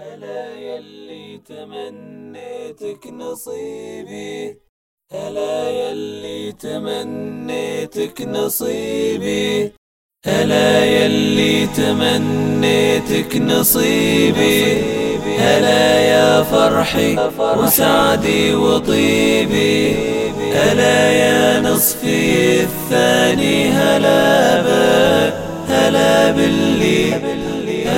هلا يلي تمنيتك نصيبي؟ هلا يلي تمنيتك نصيبي؟ هلا يلي تمنيتك نصيبي؟ هلا يا فرحي وسعدي وطيبي؟ هلا يا نصفي الثاني هلا بك؟ هلا باللي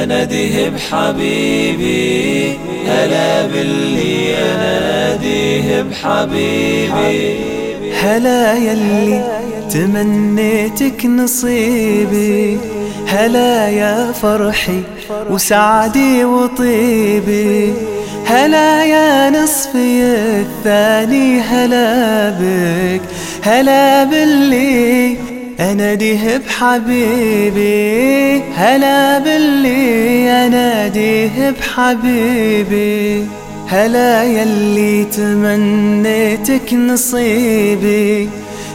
أناديه بحبيبي هلا باللي أناديه بحبيبي. هلا يلي تمنيتك نصيبي هلا يا فرحي وسعدي وطيبي. هلا يا نصفي الثاني هلا بك هلا باللي اناديه بحبيبي هلا باللي اناديه بحبيبي هلا يلي تمنيتك نصيبي.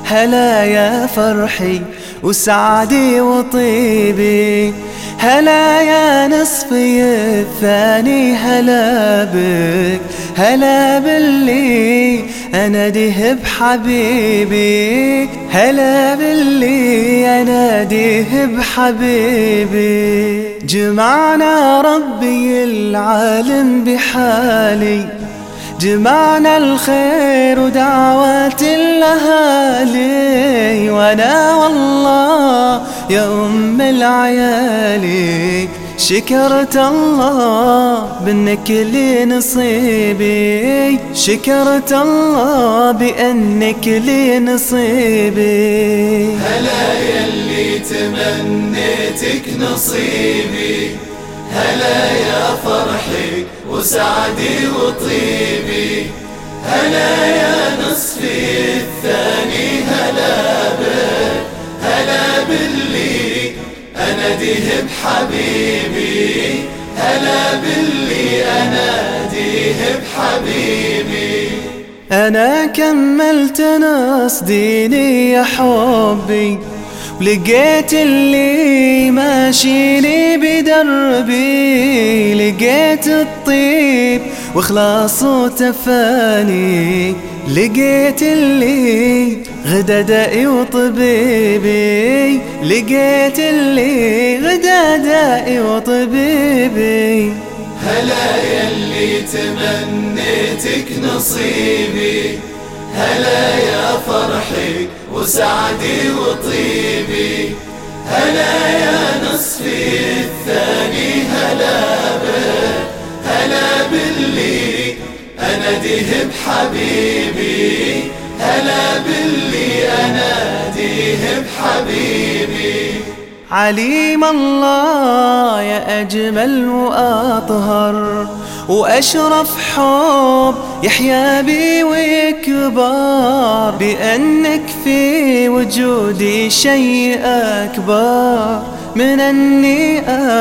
هلا يا فرحي وسعدي وطيبي. هلا يا نصفي الثاني هلا بك هلا باللي اناديه بحبيبي. هلا باللي اناديه بحبيبي. جمعنا ربي العالم بحالي. جمعنا الخير ودعوات الأهالي. وأنا والله يا أم العيالي شكرت الله بأنك لي نصيبي. شكرت الله بأنك لي نصيبي. هلا يلي تمنيتك نصيبي. هلا يا فرحي وسعدي وطيبي. هلا يا نصفي الثاني هلا بك هلا باللي أناديه بحبيبي هلا باللي أناديه بحبيبي أنا كملت نص ديني يا حبي ولقيت اللي ماشيني بدربي لقيت الطيب واخلاص وتفاني لقيت اللي غدا دائي وطبيبي لقيت اللي غدا دائي وطبيبي هلا يلي تمنيتك نصيبي. هلا يا فرحي وسعدي وطيبي. هلا يا نصفي الثاني. أناديه بحبيبي هلا باللي أناديه بحبيبي عليم الله يا أجمل وأطهر وأشرف حب يحيا بي ويكبر بأنك في وجودي شيء أكبر. من أني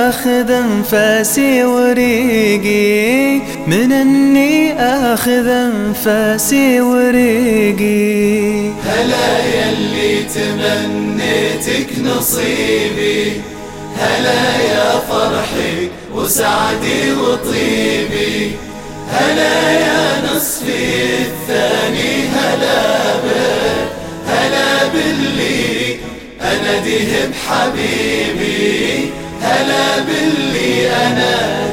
أخذ أنفاسي وريقي. من أني أخذ أنفاسي وريقي. هلا يلي تمنيتك نصيبي. هلا يا فرحي وسعدي وطيبي. هلا يا نصفي الثاني هلا بك هلا باللي أناديه بحبيبي هلا باللي بحبيبي